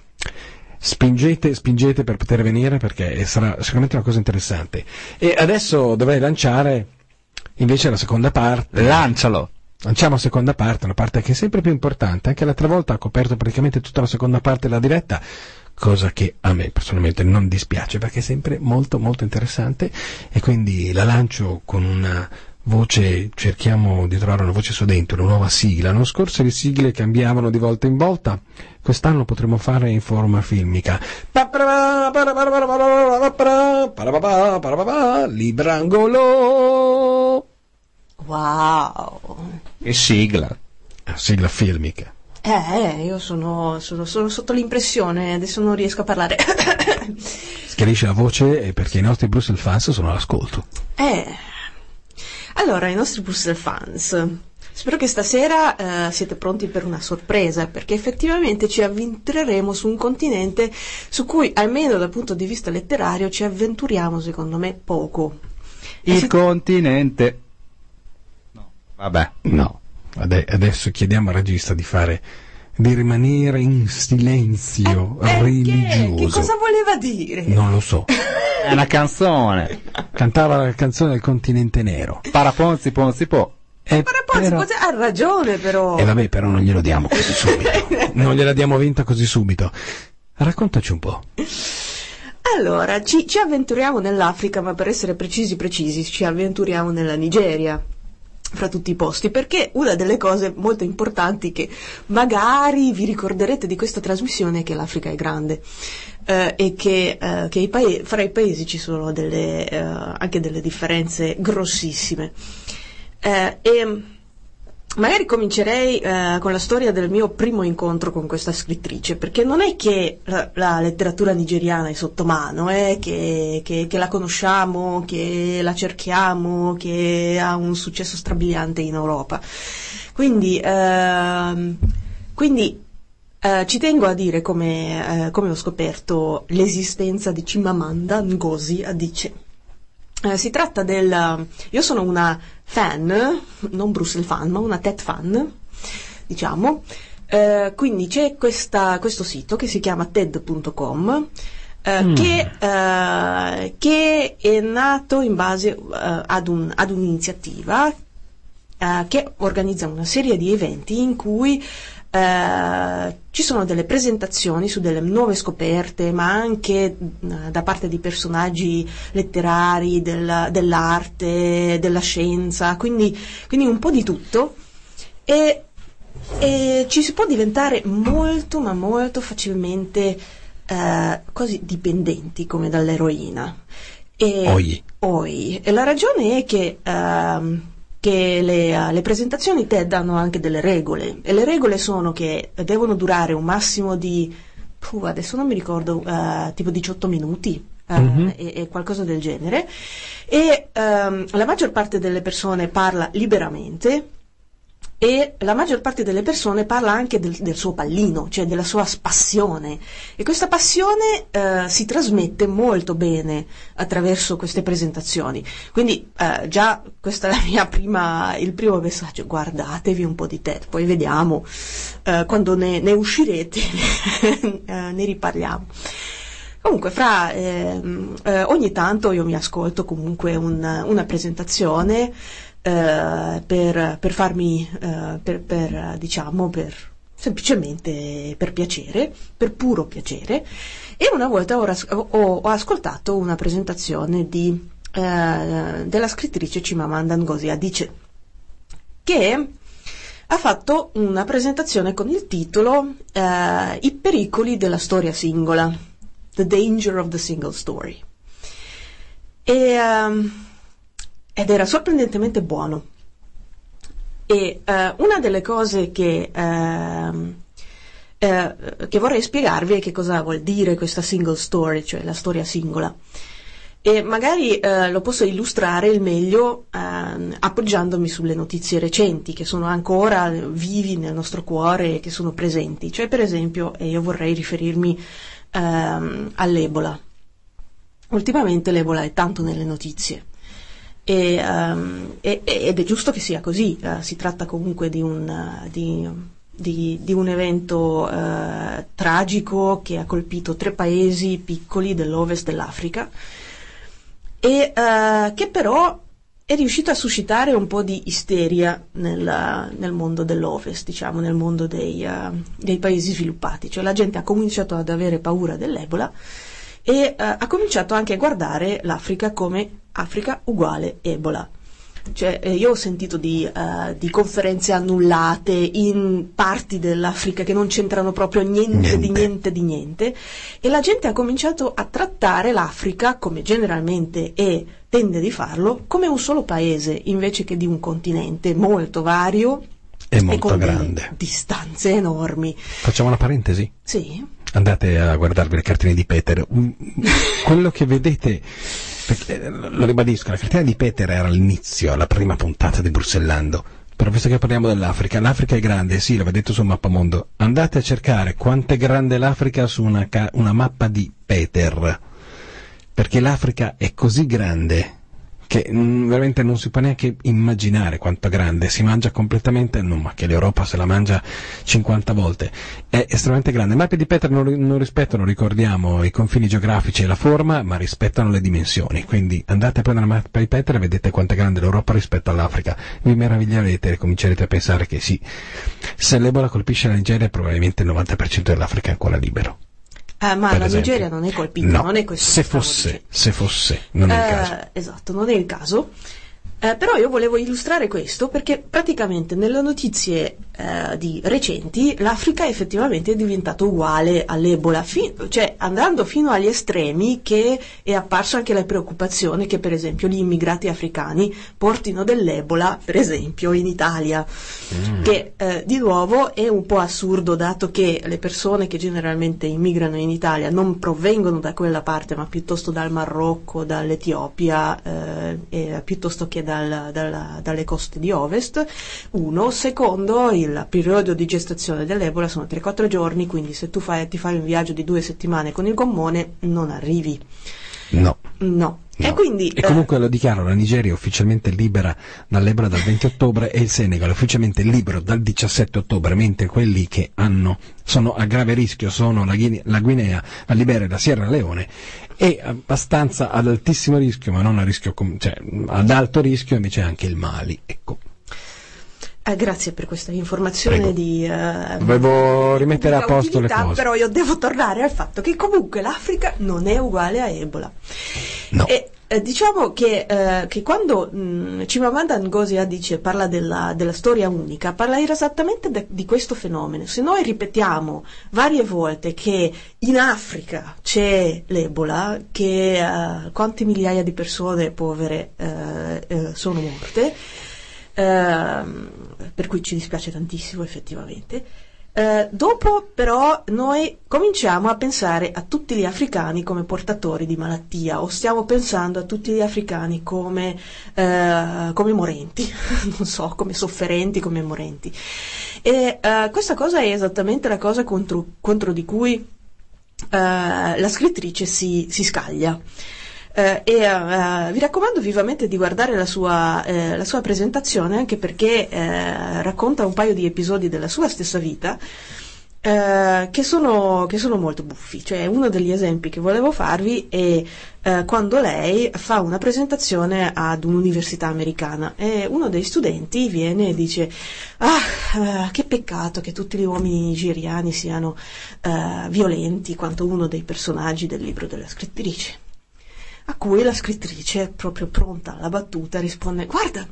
spingete, spingete per poter venire perché sarà sicuramente una cosa interessante. E adesso dovrei lanciare invece la seconda parte. Lancialo! Lanciamo la seconda parte, una parte che è sempre più importante, anche l'altra volta ha coperto praticamente tutta la seconda parte della diretta, cosa che a me personalmente non dispiace perché è sempre molto molto interessante e quindi la lancio con una voce, cerchiamo di trovare una voce sudente, una nuova sigla. L'anno scorso le sigle cambiavano di volta in volta, quest'anno potremo fare in forma filmica. Librangolo! Wow! E sigla. Sigla filmica. Eh, io sono, sono, sono sotto l'impressione, adesso non riesco a parlare. Schiarisce la voce perché i nostri Brussels fans sono all'ascolto. Eh. Allora, i nostri Brussels fans. Spero che stasera eh, siete pronti per una sorpresa, perché effettivamente ci avventureremo su un continente su cui, almeno dal punto di vista letterario, ci avventuriamo, secondo me, poco. Il si... continente. Vabbè. No. Adesso chiediamo al regista di fare di rimanere in silenzio eh, religioso. Che cosa voleva dire? Non lo so. È una canzone. Cantava la canzone del continente nero. Paraponzi, ponzi, po'. Eh, Paraponzi, però... ha ragione però. E eh, vabbè, però non glielo diamo così subito. non gliela diamo vinta così subito. Raccontaci un po'. Allora, ci, ci avventuriamo nell'Africa, ma per essere precisi, precisi, ci avventuriamo nella Nigeria fra tutti i posti, perché una delle cose molto importanti che magari vi ricorderete di questa trasmissione è che l'Africa è grande eh, e che, eh, che i paesi, fra i paesi ci sono delle, eh, anche delle differenze grossissime. Eh, e Magari comincerei eh, con la storia del mio primo incontro con questa scrittrice, perché non è che la, la letteratura nigeriana è sotto mano, eh, che, che, che, la conosciamo, che la cerchiamo, che ha un successo strabiliante in Europa. Quindi, eh, quindi ci tengo a dire come, eh, come, ho scoperto l'esistenza di Chimamanda Ngozi Adichie. Eh, si tratta del... Io sono una fan, non Brussels fan, ma una TED fan, diciamo. Eh, quindi c'è questa, questo sito che si chiama TED.com eh, mm. che, eh, che, è nato in base eh, ad, un, ad, un'iniziativa che organizza una serie di eventi in cui eh, ci sono delle presentazioni su delle nuove scoperte, ma anche eh, da parte di personaggi letterari, del, dell'arte, della scienza, quindi, quindi, un po' di tutto. E, e, ci si può diventare molto, ma molto facilmente eh, così dipendenti come dall'eroina. E, oi. oi. E la ragione è che ehm, che le, uh, le, presentazioni TED hanno anche delle regole e le regole sono che devono durare un massimo di, puh, adesso non mi ricordo, uh, tipo 18 minuti uh, mm-hmm. e, e, qualcosa del genere e um, la maggior parte delle persone parla liberamente e la maggior parte delle persone parla anche del, del suo pallino, cioè della sua passione e questa passione eh, si trasmette molto bene attraverso queste presentazioni. Quindi eh, già questo è prima, il primo messaggio, guardatevi un po' di te, poi vediamo eh, quando ne, ne uscirete eh, ne riparliamo. Comunque, fra ehm, eh, ogni tanto io mi ascolto comunque un, una presentazione eh, per, per, farmi, eh, per, per, diciamo, per semplicemente per piacere, per puro piacere. E una volta ho, ho, ho ascoltato una presentazione di, eh, della scrittrice Chimamanda Ngozi Adichie, che ha fatto una presentazione con il titolo eh, I pericoli della storia singola, The Danger of the Single Story. E, um, ed era sorprendentemente buono. E eh, una delle cose che, eh, eh, che, vorrei spiegarvi è che cosa vuol dire questa single story, cioè la storia singola. E magari eh, lo posso illustrare il meglio ehm, appoggiandomi sulle notizie recenti che sono ancora vivi nel nostro cuore e che sono presenti. Cioè, per esempio, io vorrei riferirmi ehm, all'Ebola. Ultimamente l'Ebola è tanto nelle notizie. E, um, e, ed è giusto che sia così, uh, si tratta comunque di un, uh, di, di, di un evento uh, tragico che ha colpito tre paesi piccoli dell'ovest dell'Africa e che però è riuscito a suscitare un po' di isteria nel, nel mondo dell'Ovest, diciamo, nel mondo dei, uh, dei, paesi sviluppati. Cioè la gente ha cominciato ad avere paura dell'Ebola e uh, ha cominciato anche a guardare l'Africa come Africa uguale Ebola. Cioè, eh, io ho sentito di, uh, di, conferenze annullate in parti dell'Africa che non c'entrano proprio niente, niente, di niente di niente e la gente ha cominciato a trattare l'Africa, come generalmente è, tende di farlo, come un solo paese invece che di un continente molto vario e molto e grande. distanze enormi. Facciamo una parentesi? Sì. Andate a guardarvi le cartine di Peter. Quello che vedete eh, lo ribadisco, la cartina di Peter era l'inizio, la prima puntata di Bruxellando. Però visto che parliamo dell'Africa, l'Africa è grande, sì, l'avete detto sul mappamondo. Andate a cercare quanto è grande l'Africa su una, ca- una mappa di Peter. Perché l'Africa è così grande che veramente non si può neanche immaginare quanto grande, si mangia completamente, non ma che l'Europa se la mangia 50 volte, è estremamente grande. Mappe di Petra non, non, rispettano, ricordiamo, i confini geografici e la forma, ma rispettano le dimensioni, quindi andate a prendere la mappa di Petra e vedete quanto è grande l'Europa rispetto all'Africa, vi meraviglierete e comincerete a pensare che sì, se l'Ebola colpisce la Nigeria probabilmente il 90% dell'Africa è ancora libero. Eh, ma la esempio. Nigeria non è colpita, no, non è questo. Se fosse, se fosse, non è il eh, caso. Esatto, non è il caso. Eh, però io volevo illustrare questo perché praticamente nelle notizie eh, di recenti l'Africa effettivamente è diventato uguale all'Ebola, fi- cioè andando fino agli estremi che è apparsa anche la preoccupazione che per esempio gli immigrati africani portino dell'Ebola per esempio in Italia, mm. che eh, di nuovo è un po' assurdo dato che le persone che generalmente immigrano in Italia non provengono da quella parte ma piuttosto dal Marocco, dall'Etiopia, eh, piuttosto che dal, dal, dalle coste di ovest, uno, secondo il periodo di gestazione dell'Ebola sono 3-4 giorni, quindi se tu fai, ti fai un viaggio di due settimane con il gommone non arrivi. No. No. No. E, quindi, e comunque eh, lo dichiaro, la Nigeria è ufficialmente libera dall'Ebola dal 20 ottobre e il Senegal è ufficialmente libero dal 17 ottobre, mentre quelli che hanno, sono a grave rischio sono la, Guinea, la Guinea, la Liberia e la Sierra Leone e abbastanza ad altissimo rischio, ma non a rischio, cioè, ad alto rischio invece anche il Mali. Ecco. Eh, grazie per questa informazione Prego. di... Uh, Volevo rimettere a posto le cose. Però io devo tornare al fatto che comunque l'Africa non è uguale a Ebola. No. E, eh, diciamo che, eh, che quando mh, Cimamanda Ngozi dice, parla della, della, storia unica, parla esattamente de, di questo fenomeno. Se noi ripetiamo varie volte che in Africa c'è l'Ebola, che eh, quante migliaia di persone povere eh, eh, sono morte, ehm, per cui ci dispiace tantissimo effettivamente. Eh, dopo però noi cominciamo a pensare a tutti gli africani come portatori di malattia o stiamo pensando a tutti gli africani come, eh, come morenti, non so, come sofferenti, come morenti. E eh, questa cosa è esattamente la cosa contro, contro di cui eh, la scrittrice si, si scaglia. Eh, e uh, vi raccomando vivamente di guardare la sua, eh, la sua presentazione anche perché eh, racconta un paio di episodi della sua stessa vita eh, che sono, che, sono, molto buffi. Cioè, uno degli esempi che volevo farvi è eh, quando lei fa una presentazione ad un'università americana e uno dei studenti viene e dice ah, che peccato che tutti gli uomini nigeriani siano violenti quanto uno dei personaggi del libro della scrittrice a cui la scrittrice, proprio pronta alla battuta, risponde Guarda,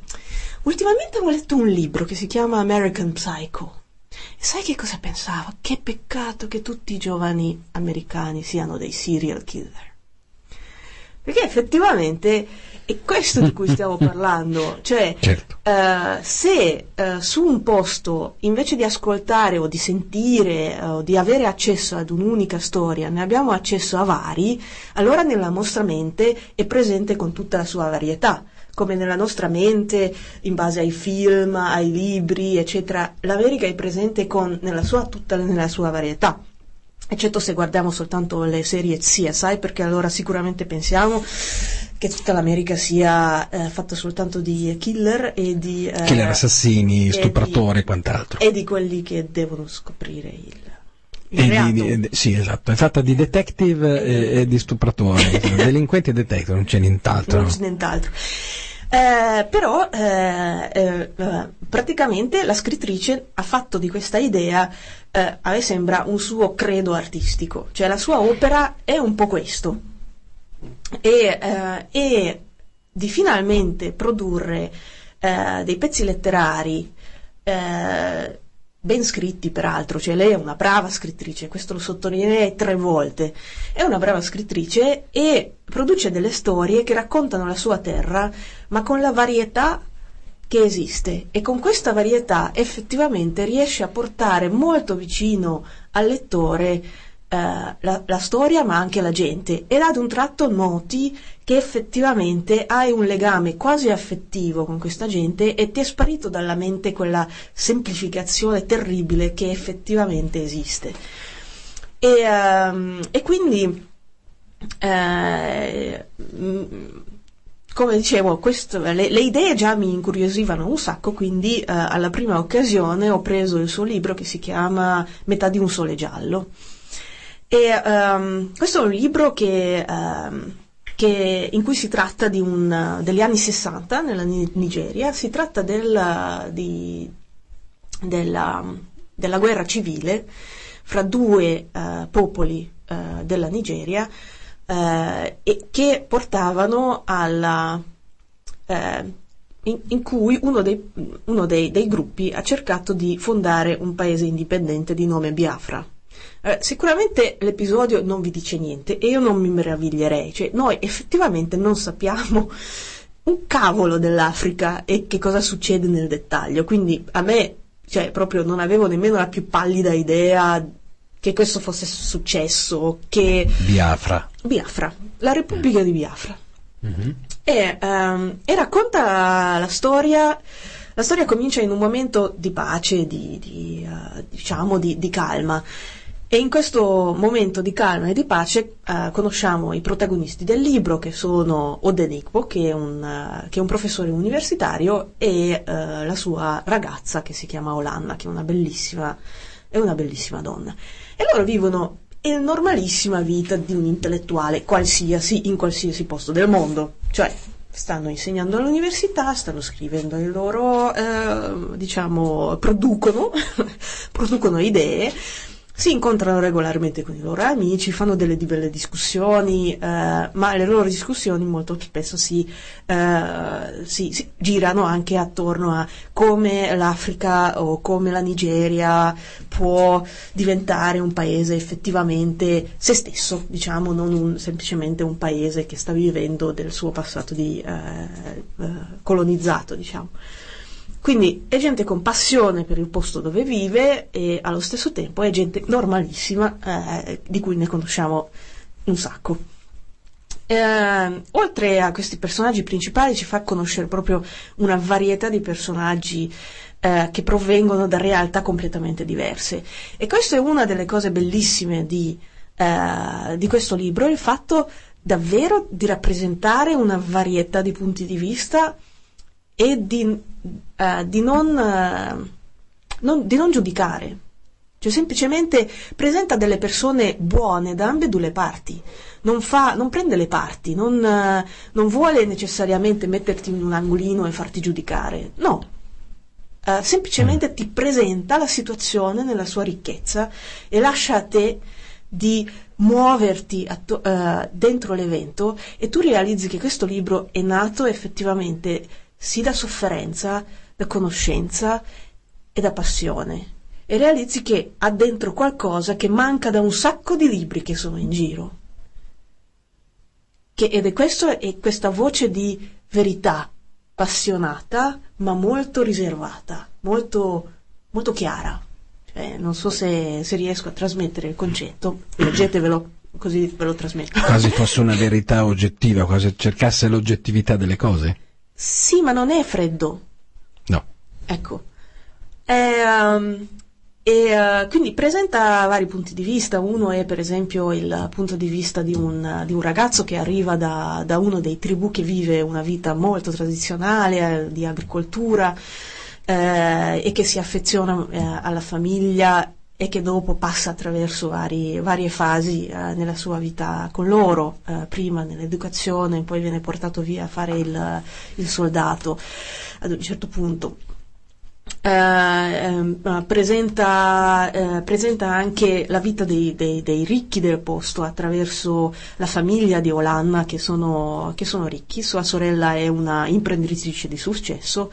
ultimamente ho letto un libro che si chiama American Psycho. E sai che cosa pensavo? Che peccato che tutti i giovani americani siano dei serial killer. Perché effettivamente è questo di cui stiamo parlando, cioè certo. uh, se uh, su un posto invece di ascoltare o di sentire uh, o di avere accesso ad un'unica storia ne abbiamo accesso a vari, allora nella nostra mente è presente con tutta la sua varietà come nella nostra mente, in base ai film, ai libri, eccetera, l'America è presente con, nella sua, tutta nella sua varietà eccetto se guardiamo soltanto le serie CSI, perché allora sicuramente pensiamo che tutta l'America sia eh, fatta soltanto di killer e di... Eh, killer assassini, stupratori e quant'altro. E di quelli che devono scoprire il... il di, di, sì, esatto, è fatta di detective e, e di stupratori, delinquenti e detective, non c'è nient'altro. Non c'è nient'altro. Eh, però eh, eh, eh, praticamente la scrittrice ha fatto di questa idea, eh, a me sembra, un suo credo artistico, cioè la sua opera è un po' questo. E, eh, e di finalmente produrre dei pezzi letterari ben scritti peraltro, cioè lei è una brava scrittrice, questo lo sottolineo tre volte, è una brava scrittrice e produce delle storie che raccontano la sua terra, ma con la varietà che esiste. E con questa varietà effettivamente riesce a portare molto vicino al lettore eh, la, la, storia ma anche la gente ed ad un tratto noti che effettivamente hai un legame quasi affettivo con questa gente e ti è sparito dalla mente quella semplificazione terribile che effettivamente esiste. E, um, e quindi, eh, come dicevo, questo, le, le, idee già mi incuriosivano un sacco, quindi eh, alla prima occasione ho preso il suo libro che si chiama Metà di un sole giallo e um, questo è un libro che, um, che, in cui si tratta un, degli anni 60 nella Nigeria, si tratta del, di, della, della, guerra civile fra due uh, popoli uh, della Nigeria uh, che portavano alla... In, in, cui uno, dei, uno dei, dei gruppi ha cercato di fondare un paese indipendente di nome Biafra. Eh, sicuramente l'episodio non vi dice niente e io non mi meraviglierei, cioè noi effettivamente non sappiamo un cavolo dell'Africa e che cosa succede nel dettaglio, quindi a me cioè, proprio non avevo nemmeno la più pallida idea che questo fosse successo, che... Biafra. Biafra, la Repubblica di Biafra. Mm-hmm. E, um, e, racconta la storia, la storia comincia in un momento di pace, di, di uh, diciamo di, di calma. E in questo momento di calma e di pace eh, conosciamo i protagonisti del libro che sono Odenikpo, che è un, uh, che è un professore universitario, e uh, la sua ragazza che si chiama Olanna, che è una bellissima, è una bellissima donna. E loro vivono la normalissima vita di un intellettuale qualsiasi in qualsiasi posto del mondo, cioè stanno insegnando all'università, stanno scrivendo il loro, eh, diciamo, producono, producono idee si incontrano regolarmente con i loro amici, fanno delle belle discussioni, eh, ma le loro discussioni molto spesso si, eh, si, si, girano anche attorno a come l'Africa o come la Nigeria può diventare un paese effettivamente se stesso, diciamo, non un, semplicemente un paese che sta vivendo del suo passato di eh, eh colonizzato, diciamo. Quindi è gente con passione per il posto dove vive e allo stesso tempo è gente normalissima eh, di cui ne conosciamo un sacco. Eh, oltre a questi personaggi principali ci fa conoscere proprio una varietà di personaggi eh, che provengono da realtà completamente diverse e questa è una delle cose bellissime di, eh, di questo libro, il fatto davvero di rappresentare una varietà di punti di vista e di, uh, di, non, uh, non, di, non, giudicare, cioè semplicemente presenta delle persone buone da ambedue le parti, non, fa, non prende le parti, non, uh, non, vuole necessariamente metterti in un angolino e farti giudicare, no. semplicemente ti presenta la situazione nella sua ricchezza e lascia a te di muoverti atto- dentro l'evento e tu realizzi che questo libro è nato effettivamente sì da sofferenza, da conoscenza e da passione e realizzi che ha dentro qualcosa che manca da un sacco di libri che sono in giro. Che, ed è, questo, è questa voce di verità appassionata ma molto riservata, molto, molto chiara. Cioè, non so se, se, riesco a trasmettere il concetto, leggetevelo così ve lo trasmetto. Quasi fosse una verità oggettiva, quasi cercasse l'oggettività delle cose. Sì, ma non è freddo. No. Ecco. E, um, e uh, quindi presenta vari punti di vista. Uno è per esempio il punto di vista di un, di un ragazzo che arriva da, da, uno dei tribù che vive una vita molto tradizionale eh, di agricoltura eh, e che si affeziona eh, alla famiglia e che dopo passa attraverso vari, varie fasi eh, nella sua vita con loro, eh, prima nell'educazione, poi viene portato via a fare il, il soldato ad un certo punto. Eh, eh, presenta, eh, presenta, anche la vita dei, dei, dei, ricchi del posto attraverso la famiglia di Olanna che sono, che sono ricchi, sua sorella è una imprenditrice di successo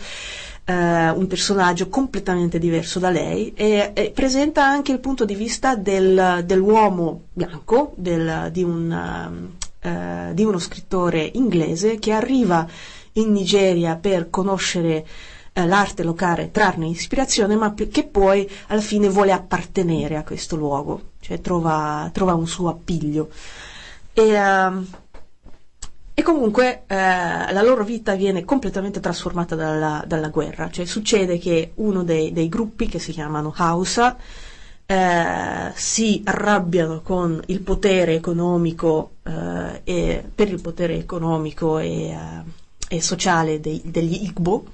eh, un personaggio completamente diverso da lei e, e, presenta anche il punto di vista del, dell'uomo bianco, del, di, un, uh, di, uno scrittore inglese che arriva in Nigeria per conoscere uh, l'arte locale, trarne ispirazione, ma che poi alla fine vuole appartenere a questo luogo, cioè trova, trova un suo appiglio. E, uh, e comunque eh, la loro vita viene completamente trasformata dalla, dalla guerra, cioè succede che uno dei, dei gruppi che si chiamano Hausa eh, si arrabbiano con il potere economico eh, e, per il potere economico e, eh, e sociale dei, degli Igbo.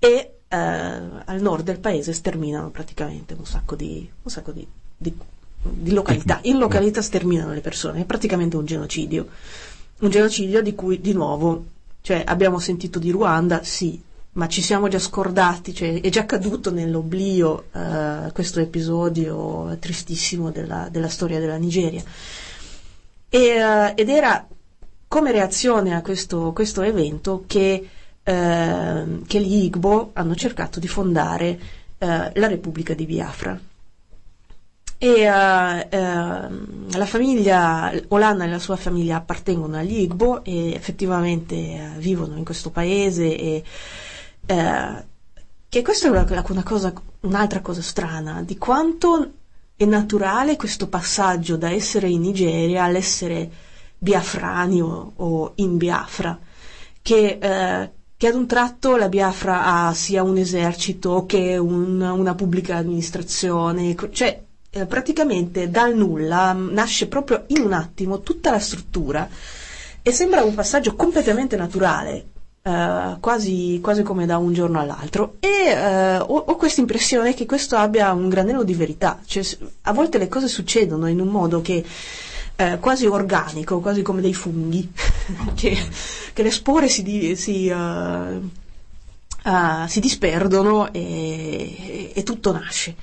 E eh, al nord del paese sterminano praticamente un sacco di, un sacco di, di, di località. In località sterminano le persone, è praticamente un genocidio un genocidio di cui di nuovo, cioè abbiamo sentito di Ruanda, sì, ma ci siamo già scordati, cioè è già caduto nell'oblio uh, questo episodio tristissimo della, della storia della Nigeria. E, uh, ed era come reazione a questo, questo evento che, uh, che, gli Igbo hanno cercato di fondare la Repubblica di Biafra e uh, uh, la famiglia, Olana e la sua famiglia appartengono agli Igbo e effettivamente uh, vivono in questo paese e che questa è una, una cosa, un'altra cosa strana, di quanto è naturale questo passaggio da essere in Nigeria all'essere biafrani o, o in Biafra, che, che, ad un tratto la Biafra ha sia un esercito che un, una pubblica amministrazione, cioè eh, praticamente dal nulla mm, nasce proprio in un attimo tutta la struttura e sembra un passaggio completamente naturale, eh, quasi, quasi, come da un giorno all'altro. E eh, ho, ho questa impressione che questo abbia un granello di verità, cioè, a volte le cose succedono in un modo che eh, quasi organico, quasi come dei funghi, che, che, le spore si, si, uh, uh, si disperdono e, e, tutto nasce.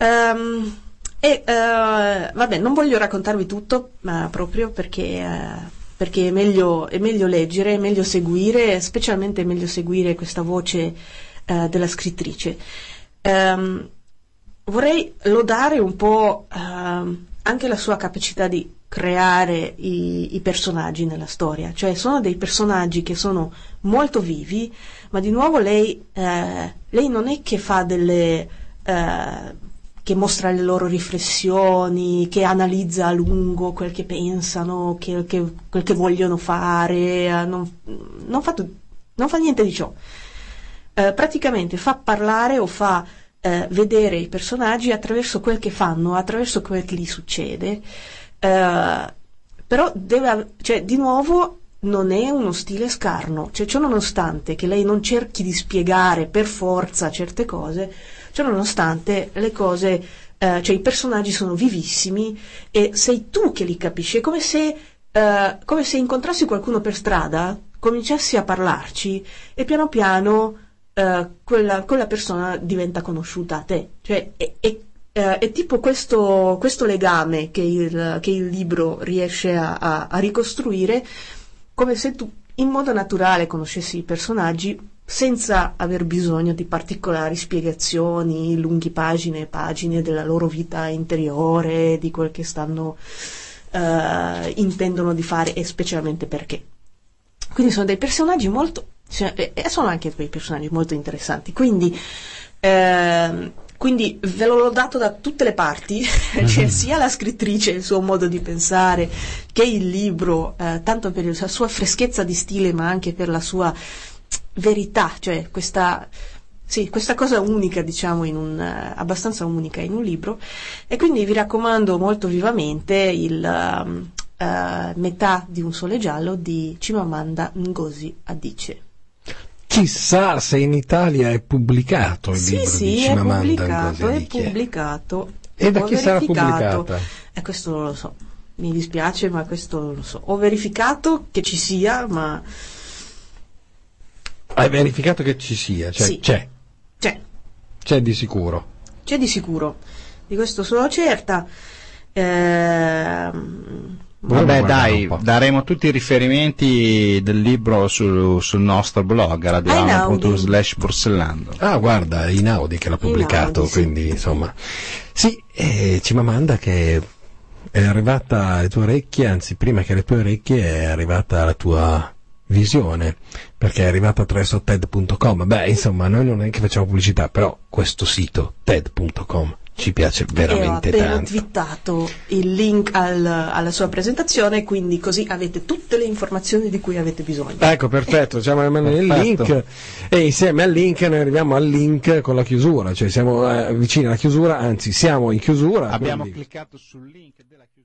Um, e uh, vabbè, non voglio raccontarvi tutto, ma proprio perché, uh, perché è, meglio, è, meglio, leggere, è meglio seguire, specialmente è meglio seguire questa voce uh, della scrittrice. Um, vorrei lodare un po' ehm, anche la sua capacità di creare i, i, personaggi nella storia, cioè sono dei personaggi che sono molto vivi, ma di nuovo lei, lei non è che fa delle che mostra le loro riflessioni, che analizza a lungo quel che pensano, che, che, quel che vogliono fare, eh, non, non, fa, non fa, niente di ciò. Eh, praticamente fa parlare o fa eh, vedere i personaggi attraverso quel che fanno, attraverso quel che gli succede, eh, però deve, cioè, di nuovo non è uno stile scarno, cioè, ciò nonostante che lei non cerchi di spiegare per forza certe cose, ciò nonostante le cose, eh, cioè i personaggi sono vivissimi e sei tu che li capisci, è come se, eh, come se incontrassi qualcuno per strada, cominciassi a parlarci e piano piano eh, quella, quella, persona diventa conosciuta a te, cioè è, è, eh, è tipo questo, questo legame che il, che il, libro riesce a, a, a ricostruire come se tu in modo naturale conoscessi i personaggi senza aver bisogno di particolari spiegazioni, lunghe pagine e pagine della loro vita interiore, di quel che stanno uh, intendono di fare e specialmente perché. Quindi sono dei personaggi molto cioè, e sono anche dei personaggi molto interessanti. Quindi eh, quindi ve l'ho dato da tutte le parti, cioè sia la scrittrice, il suo modo di pensare, che il libro, eh, tanto per la sua freschezza di stile, ma anche per la sua verità, cioè questa, sì, questa cosa unica, diciamo, in un, uh, abbastanza unica in un libro. E quindi vi raccomando molto vivamente il uh, uh, Metà di un sole giallo di Cimamanda Ngozi Adichie. Chissà se in Italia è pubblicato il Sì, libro sì, di è Chimamanda pubblicato, è Ngozi Adichie. pubblicato. E da chi sarà pubblicata? E questo non lo so. Mi dispiace, ma questo non lo so. Ho verificato che ci sia, ma Hai verificato che ci sia, cioè Sì. c'è, c'è, c'è di sicuro. c'è di sicuro. Di questo sono certa. Ehm, Vabbè, dai, daremo tutti i riferimenti del libro sul, sul nostro blog, radioalma.it Einaudi. slash Bruxellando. Ah, guarda, Inaudi che l'ha pubblicato, Inaudi, sì. quindi insomma. Sì, eh, Cimamanda che è arrivata alle tue orecchie, anzi prima che alle tue orecchie è arrivata la tua visione, perché è arrivata attraverso TED.com. Beh, insomma, noi non è che facciamo pubblicità, però questo sito, TED.com, ci piace e ho veramente appena tanto. twittato il link al- alla sua presentazione, quindi così avete tutte le informazioni di cui avete bisogno. Ecco, perfetto, siamo nel Perfetto. link e insieme al link noi arriviamo al link con la chiusura, cioè siamo eh, vicini alla chiusura, anzi siamo in chiusura. Abbiamo quindi- cliccato sul link della chiusura.